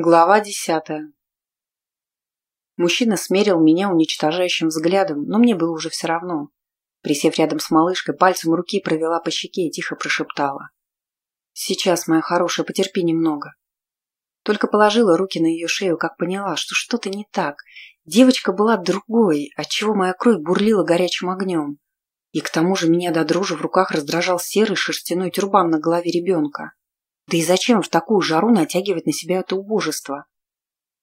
Глава десятая. Мужчина смерил меня уничтожающим взглядом, но мне было уже все равно. Присев рядом с малышкой, пальцем руки провела по щеке и тихо прошептала. «Сейчас, моя хорошая, потерпи немного». Только положила руки на ее шею, как поняла, что что-то не так. Девочка была другой, отчего моя кровь бурлила горячим огнем. И к тому же меня до дрожи в руках раздражал серый шерстяной тюрбан на голове ребенка. Да и зачем в такую жару натягивать на себя это убожество?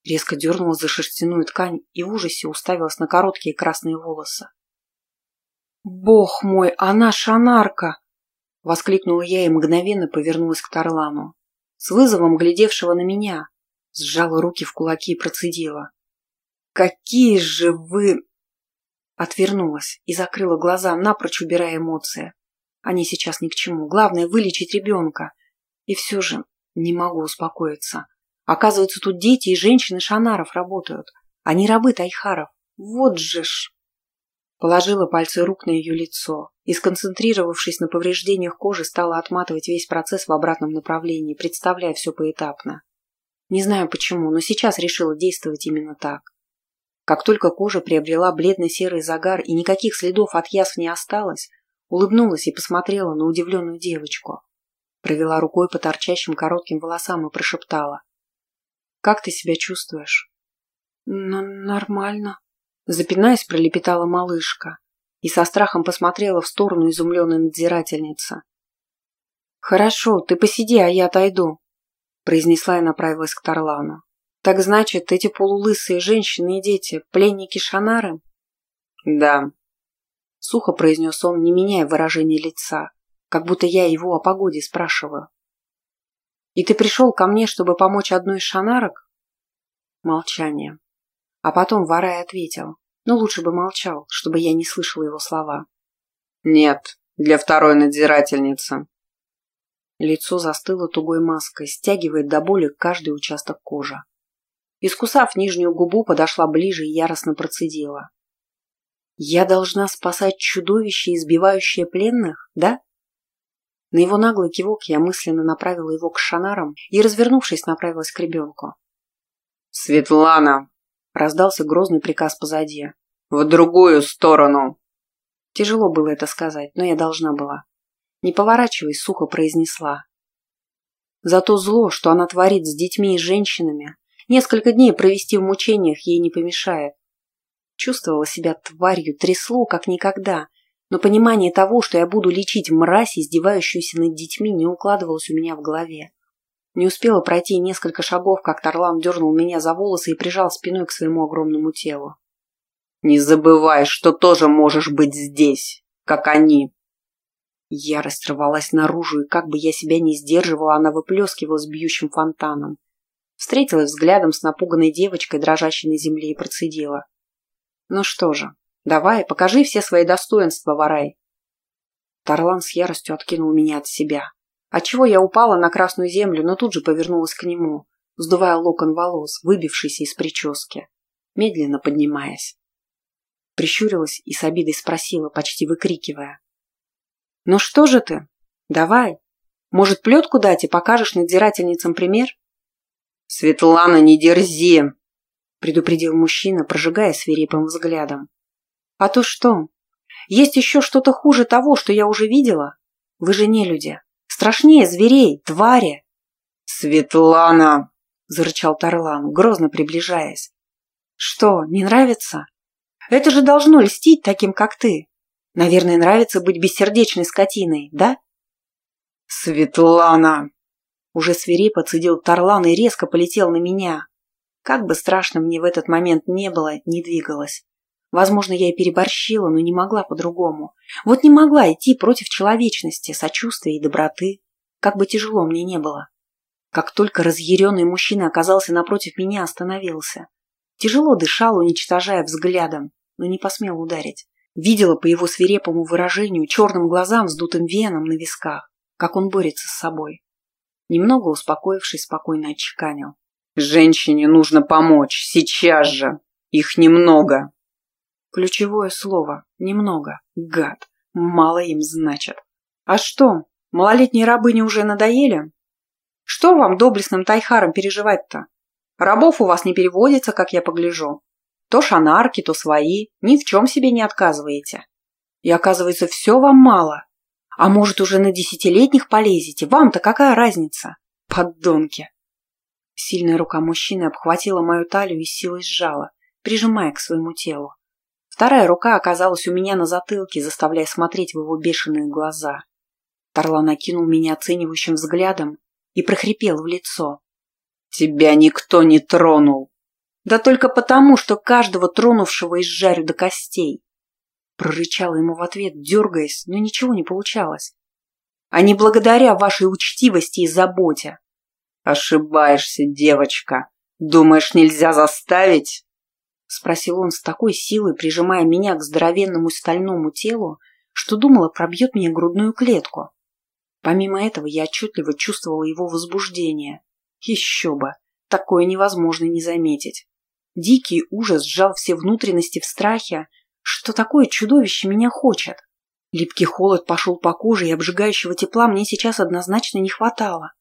Резко дернула за шерстяную ткань и в ужасе уставилась на короткие красные волосы. «Бог мой, она шанарка!» Воскликнула я и мгновенно повернулась к Тарлану. С вызовом глядевшего на меня. Сжала руки в кулаки и процедила. «Какие же вы...» Отвернулась и закрыла глаза, напрочь убирая эмоции. Они сейчас ни к чему. Главное – вылечить ребенка – и все же не могу успокоиться. Оказывается, тут дети и женщины Шанаров работают, а не рабы Тайхаров. Вот же ж! Положила пальцы рук на ее лицо и, сконцентрировавшись на повреждениях кожи, стала отматывать весь процесс в обратном направлении, представляя все поэтапно. Не знаю почему, но сейчас решила действовать именно так. Как только кожа приобрела бледно-серый загар и никаких следов от язв не осталось, улыбнулась и посмотрела на удивленную девочку. Провела рукой по торчащим коротким волосам и прошептала. «Как ты себя чувствуешь?» «Ну, нормально», — запинаясь, пролепетала малышка и со страхом посмотрела в сторону изумленной надзирательницы. «Хорошо, ты посиди, а я отойду», — произнесла и направилась к Тарлану. «Так значит, эти полулысые женщины и дети — пленники Шанары?» «Да», — сухо произнес он, не меняя выражения лица как будто я его о погоде спрашиваю. «И ты пришел ко мне, чтобы помочь одной из шанарок?» Молчание. А потом Варай ответил, но лучше бы молчал, чтобы я не слышала его слова. «Нет, для второй надзирательницы». Лицо застыло тугой маской, стягивает до боли каждый участок кожи. Искусав нижнюю губу, подошла ближе и яростно процедила. «Я должна спасать чудовище, избивающее пленных, да?» На его наглый кивок я мысленно направила его к шанарам и, развернувшись, направилась к ребенку. «Светлана!» – раздался грозный приказ позади. «В другую сторону!» Тяжело было это сказать, но я должна была. Не поворачиваясь, сухо произнесла. Зато зло, что она творит с детьми и женщинами, несколько дней провести в мучениях ей не помешает. Чувствовала себя тварью, трясло, как никогда, но понимание того, что я буду лечить мразь, издевающуюся над детьми, не укладывалось у меня в голове. Не успела пройти несколько шагов, как Тарлан дернул меня за волосы и прижал спиной к своему огромному телу. «Не забывай, что тоже можешь быть здесь, как они!» Ярость рвалась наружу, и как бы я себя не сдерживала, она выплескивалась бьющим фонтаном. Встретилась взглядом с напуганной девочкой, дрожащей на земле, и процедила. «Ну что же, Давай, покажи все свои достоинства, Варай. Тарлан с яростью откинул меня от себя. Отчего я упала на красную землю, но тут же повернулась к нему, сдувая локон волос, выбившийся из прически, медленно поднимаясь. Прищурилась и с обидой спросила, почти выкрикивая. «Ну что же ты? Давай. Может, плетку дать и покажешь надзирательницам пример?» «Светлана, не дерзи!» предупредил мужчина, прожигая свирепым взглядом. А то что? Есть еще что-то хуже того, что я уже видела? Вы же не люди. Страшнее зверей, твари. Светлана! Зарычал Тарлан, грозно приближаясь. Что, не нравится? Это же должно льстить таким, как ты. Наверное, нравится быть бессердечной скотиной, да? Светлана! Уже свирепо цедил Тарлан и резко полетел на меня. Как бы страшно мне в этот момент не было, не двигалась. Возможно, я и переборщила, но не могла по-другому. Вот не могла идти против человечности, сочувствия и доброты, как бы тяжело мне не было. Как только разъяренный мужчина оказался напротив меня, остановился. Тяжело дышал, уничтожая взглядом, но не посмел ударить. Видела по его свирепому выражению, черным глазам, вздутым венам на висках, как он борется с собой. Немного успокоившись, спокойно отчеканил. «Женщине нужно помочь, сейчас же! Их немного!» Ключевое слово. Немного. Гад. Мало им значит. А что, малолетние рабыни уже надоели? Что вам, доблестным тайхарам, переживать-то? Рабов у вас не переводится, как я погляжу. То шанарки, то свои. Ни в чем себе не отказываете. И оказывается, все вам мало. А может, уже на десятилетних полезете? Вам-то какая разница? Поддонки. Сильная рука мужчины обхватила мою талию и силой сжала, прижимая к своему телу. Вторая рука оказалась у меня на затылке, заставляя смотреть в его бешеные глаза. Тарла накинул меня оценивающим взглядом и прохрипел в лицо. «Тебя никто не тронул!» «Да только потому, что каждого тронувшего изжарю до костей!» Прорычала ему в ответ, дергаясь, но ничего не получалось. «А не благодаря вашей учтивости и заботе!» «Ошибаешься, девочка! Думаешь, нельзя заставить?» — спросил он с такой силой, прижимая меня к здоровенному стальному телу, что думала, пробьет мне грудную клетку. Помимо этого, я отчетливо чувствовала его возбуждение. Еще бы! Такое невозможно не заметить. Дикий ужас сжал все внутренности в страхе, что такое чудовище меня хочет. Липкий холод пошел по коже, и обжигающего тепла мне сейчас однозначно не хватало.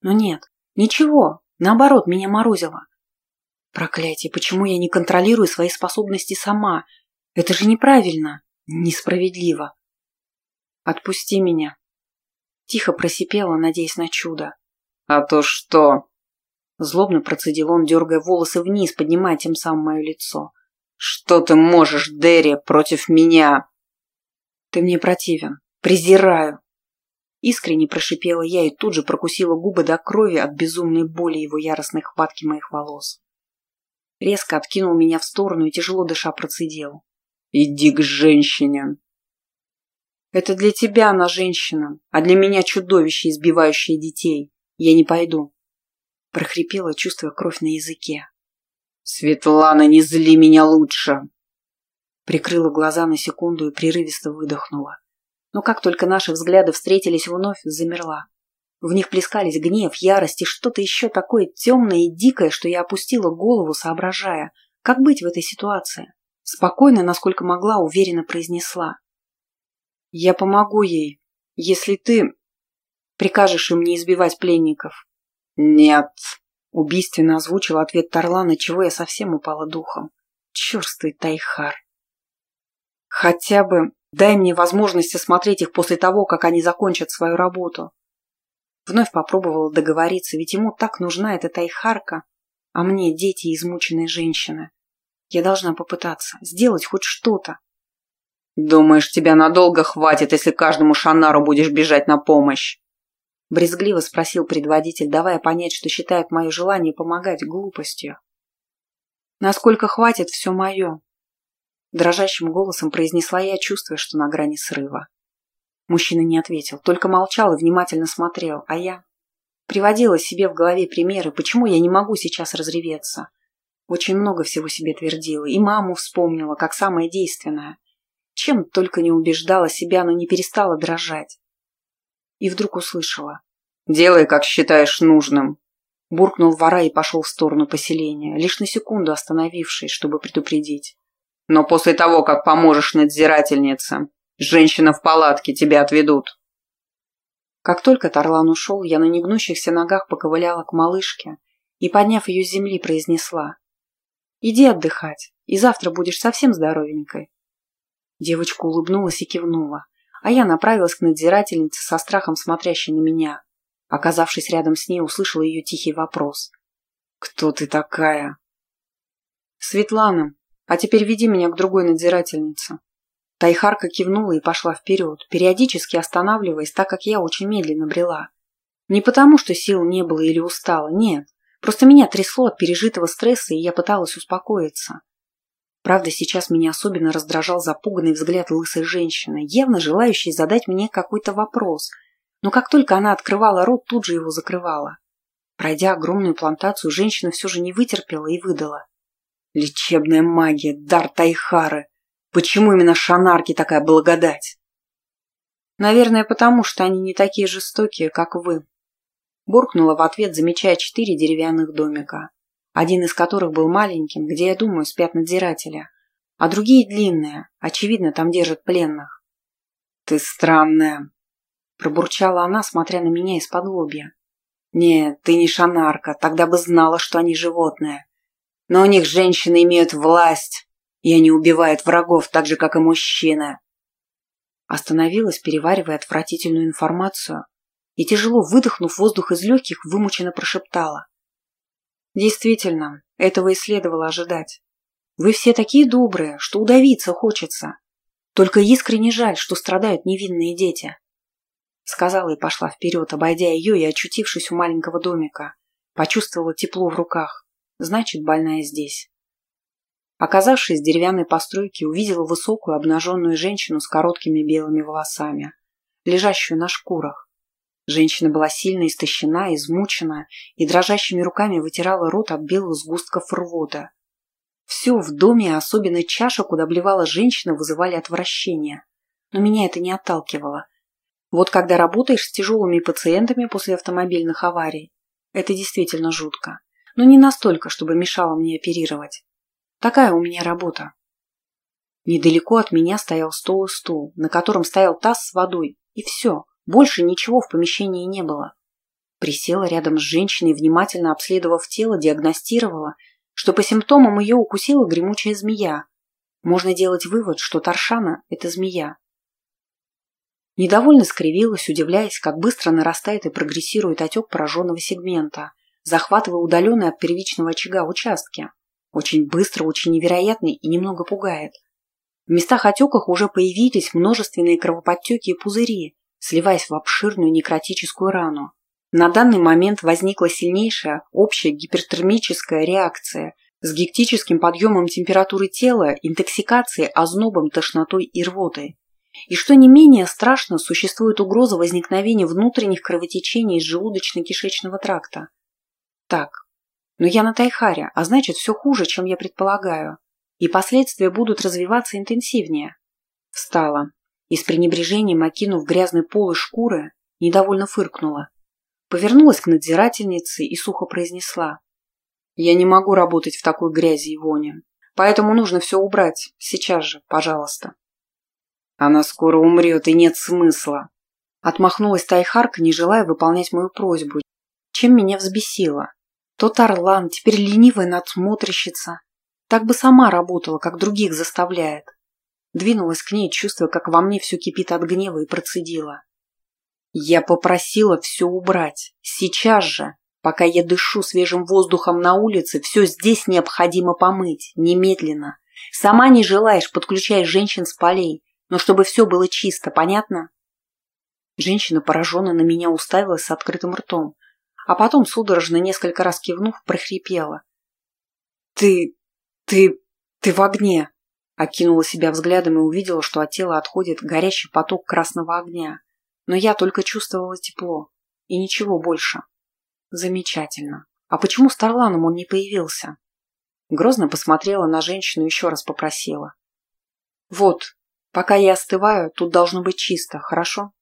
Но нет, ничего, наоборот, меня морозило. Проклятие, почему я не контролирую свои способности сама? Это же неправильно, несправедливо. Отпусти меня. Тихо просипела, надеясь на чудо. А то что? Злобно процедил он, дергая волосы вниз, поднимая тем самым мое лицо. Что ты можешь, Дерри, против меня? Ты мне противен. Презираю. Искренне прошипела я и тут же прокусила губы до крови от безумной боли его яростной хватки моих волос резко откинул меня в сторону и тяжело дыша процедил. «Иди к женщине!» «Это для тебя она женщина, а для меня чудовище, избивающее детей. Я не пойду!» прохрипела, чувствуя кровь на языке. «Светлана, не зли меня лучше!» Прикрыла глаза на секунду и прерывисто выдохнула. Но как только наши взгляды встретились вновь, замерла. В них плескались гнев, ярость и что-то еще такое темное и дикое, что я опустила голову, соображая, как быть в этой ситуации. Спокойно, насколько могла, уверенно произнесла. «Я помогу ей, если ты прикажешь им не избивать пленников». «Нет», — убийственно озвучил ответ Тарлана, чего я совсем упала духом. «Черствый Тайхар». «Хотя бы дай мне возможность осмотреть их после того, как они закончат свою работу». Вновь попробовала договориться, ведь ему так нужна эта тайхарка, а мне дети и измученные женщины. Я должна попытаться, сделать хоть что-то. «Думаешь, тебя надолго хватит, если каждому шанару будешь бежать на помощь?» Брезгливо спросил предводитель, давая понять, что считает мое желание помогать глупостью. «Насколько хватит, все мое», Дрожащим голосом произнесла я, чувствуя, что на грани срыва. Мужчина не ответил, только молчал и внимательно смотрел, а я приводила себе в голове примеры, почему я не могу сейчас разреветься. Очень много всего себе твердила, и маму вспомнила, как самое действенное. Чем только не убеждала себя, но не перестала дрожать. И вдруг услышала. «Делай, как считаешь нужным», буркнул вора и пошел в сторону поселения, лишь на секунду остановившись, чтобы предупредить. «Но после того, как поможешь надзирательнице, Женщина в палатке, тебя отведут. Как только Тарлан ушел, я на негнущихся ногах поковыляла к малышке и, подняв ее с земли, произнесла. «Иди отдыхать, и завтра будешь совсем здоровенькой». Девочка улыбнулась и кивнула, а я направилась к надзирательнице со страхом смотрящей на меня. Оказавшись рядом с ней, услышала ее тихий вопрос. «Кто ты такая?» «Светлана, а теперь веди меня к другой надзирательнице», Тайхарка кивнула и пошла вперед, периодически останавливаясь, так как я очень медленно брела. Не потому, что сил не было или устала, нет. Просто меня трясло от пережитого стресса, и я пыталась успокоиться. Правда, сейчас меня особенно раздражал запуганный взгляд лысой женщины, явно желающей задать мне какой-то вопрос. Но как только она открывала рот, тут же его закрывала. Пройдя огромную плантацию, женщина все же не вытерпела и выдала. «Лечебная магия, дар Тайхары! Почему именно шанарки такая благодать? Наверное, потому что они не такие жестокие, как вы. Буркнула в ответ, замечая четыре деревянных домика, один из которых был маленьким, где, я думаю, спят надзиратели, а другие длинные, очевидно, там держат пленных. «Ты странная», – пробурчала она, смотря на меня из-под лобья. Нет, ты не шанарка, тогда бы знала, что они животные. Но у них женщины имеют власть, и они убивают врагов так же, как и мужчины. Остановилась, переваривая отвратительную информацию, и, тяжело выдохнув воздух из легких, вымученно прошептала. Действительно, этого и следовало ожидать. Вы все такие добрые, что удавиться хочется. Только искренне жаль, что страдают невинные дети. Сказала и пошла вперед, обойдя ее и очутившись у маленького домика. Почувствовала тепло в руках. Значит, больная здесь. Оказавшись в деревянной постройке, увидела высокую обнаженную женщину с короткими белыми волосами, лежащую на шкурах. Женщина была сильно истощена, измучена и дрожащими руками вытирала рот от белых сгустков рвота. Все в доме, особенно чаша, куда блевала женщина, вызывали отвращение. Но меня это не отталкивало. Вот когда работаешь с тяжелыми пациентами после автомобильных аварий, это действительно жутко. Но не настолько, чтобы мешало мне оперировать. Такая у меня работа. Недалеко от меня стоял стол и стул, на котором стоял таз с водой. И все. Больше ничего в помещении не было. Присела рядом с женщиной, внимательно обследовав тело, диагностировала, что по симптомам ее укусила гремучая змея. Можно делать вывод, что Таршана – это змея. Недовольно скривилась, удивляясь, как быстро нарастает и прогрессирует отек пораженного сегмента, захватывая удаленные от первичного очага участки. Очень быстро, очень невероятный и немного пугает. В местах отеках уже появились множественные кровоподтеки и пузыри, сливаясь в обширную некротическую рану. На данный момент возникла сильнейшая общая гипертермическая реакция с гектическим подъемом температуры тела, интоксикацией, ознобом, тошнотой и рвотой. И что не менее страшно, существует угроза возникновения внутренних кровотечений из желудочно-кишечного тракта. Так, но я на Тайхаре, а значит все хуже, чем я предполагаю. И последствия будут развиваться интенсивнее. Встала и с пренебрежением окинув грязный пол и шкуры, недовольно фыркнула. Повернулась к надзирательнице и сухо произнесла. «Я не могу работать в такой грязи и воне, поэтому нужно все убрать, сейчас же, пожалуйста». «Она скоро умрет, и нет смысла», Отмахнулась Тайхарка, не желая выполнять мою просьбу, чем меня взбесило. Тот орлан, теперь ленивая надсмотрщица. Так бы сама работала, как других заставляет. Двинулась к ней, чувствуя, как во мне все кипит от гнева, и процедила. Я попросила все убрать. Сейчас же, пока я дышу свежим воздухом на улице, все здесь необходимо помыть, немедленно. Сама не желаешь, подключаешь женщин с полей, но чтобы все было чисто, понятно? Женщина пораженно на меня уставилась с открытым ртом, а потом, судорожно несколько раз кивнув, прохрипела. «Ты... ты... ты в огне!» Окинула себя взглядом и увидела, что от тела отходит горящий поток красного огня. Но я только чувствовала тепло. И ничего больше. Замечательно. А почему с Тарланом он не появился? Грозно посмотрела на женщину и еще раз попросила. «Вот, пока я остываю, тут должно быть чисто, хорошо?»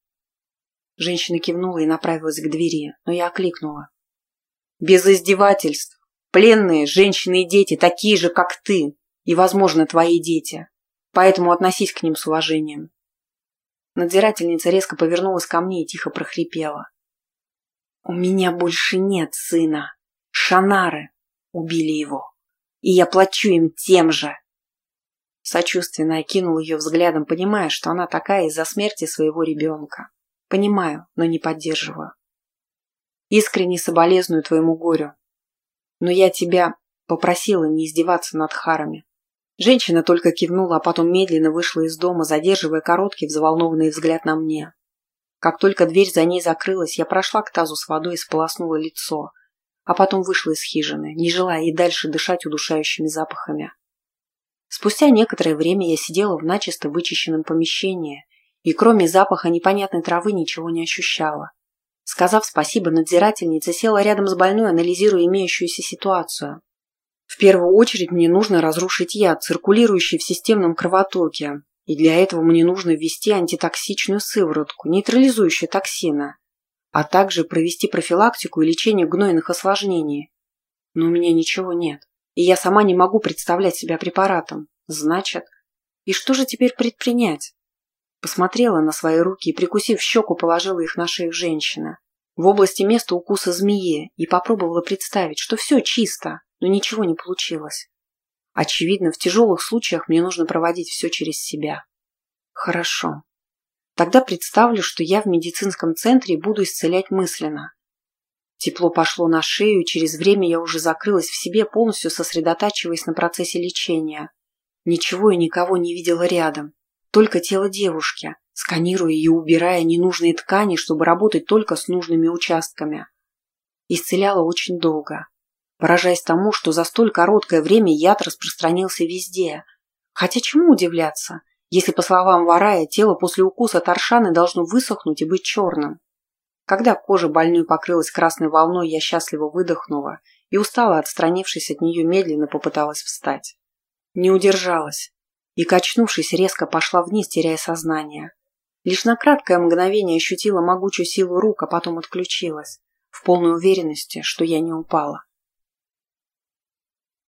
Женщина кивнула и направилась к двери, но я окликнула. «Без издевательств! Пленные, женщины и дети, такие же, как ты! и, возможно, твои дети. Поэтому относись к ним с уважением. Надзирательница резко повернулась ко мне и тихо прохрипела. «У меня больше нет сына. Шанары убили его. И я плачу им тем же». Сочувственно окинул ее взглядом, понимая, что она такая из-за смерти своего ребенка. Понимаю, но не поддерживаю. Искренне соболезную твоему горю. Но я тебя попросила не издеваться над Харами. Женщина только кивнула, а потом медленно вышла из дома, задерживая короткий взволнованный взгляд на мне. Как только дверь за ней закрылась, я прошла к тазу с водой и сполоснула лицо, а потом вышла из хижины, не желая и дальше дышать удушающими запахами. Спустя некоторое время я сидела в начисто вычищенном помещении и кроме запаха непонятной травы ничего не ощущала. Сказав спасибо надзирательнице, села рядом с больной, анализируя имеющуюся ситуацию. В первую очередь мне нужно разрушить яд, циркулирующий в системном кровотоке, и для этого мне нужно ввести антитоксичную сыворотку, нейтрализующую токсины, а также провести профилактику и лечение гнойных осложнений. Но у меня ничего нет, и я сама не могу представлять себя препаратом. Значит, и что же теперь предпринять? Посмотрела на свои руки и, прикусив щеку, положила их на шею женщины. в области места укуса змеи и попробовала представить, что все чисто, но ничего не получилось. Очевидно, в тяжелых случаях мне нужно проводить все через себя. Хорошо. Тогда представлю, что я в медицинском центре и буду исцелять мысленно. Тепло пошло на шею, и через время я уже закрылась в себе, полностью сосредотачиваясь на процессе лечения. Ничего и никого не видела рядом. Только тело девушки, сканируя и убирая ненужные ткани, чтобы работать только с нужными участками. Исцеляла очень долго, поражаясь тому, что за столь короткое время яд распространился везде. Хотя чему удивляться, если, по словам Варая, тело после укуса торшаны должно высохнуть и быть черным. Когда кожа больной покрылась красной волной, я счастливо выдохнула и устала, отстранившись от нее, медленно попыталась встать. Не удержалась и, качнувшись, резко пошла вниз, теряя сознание. Лишь на краткое мгновение ощутила могучую силу рук, а потом отключилась, в полной уверенности, что я не упала.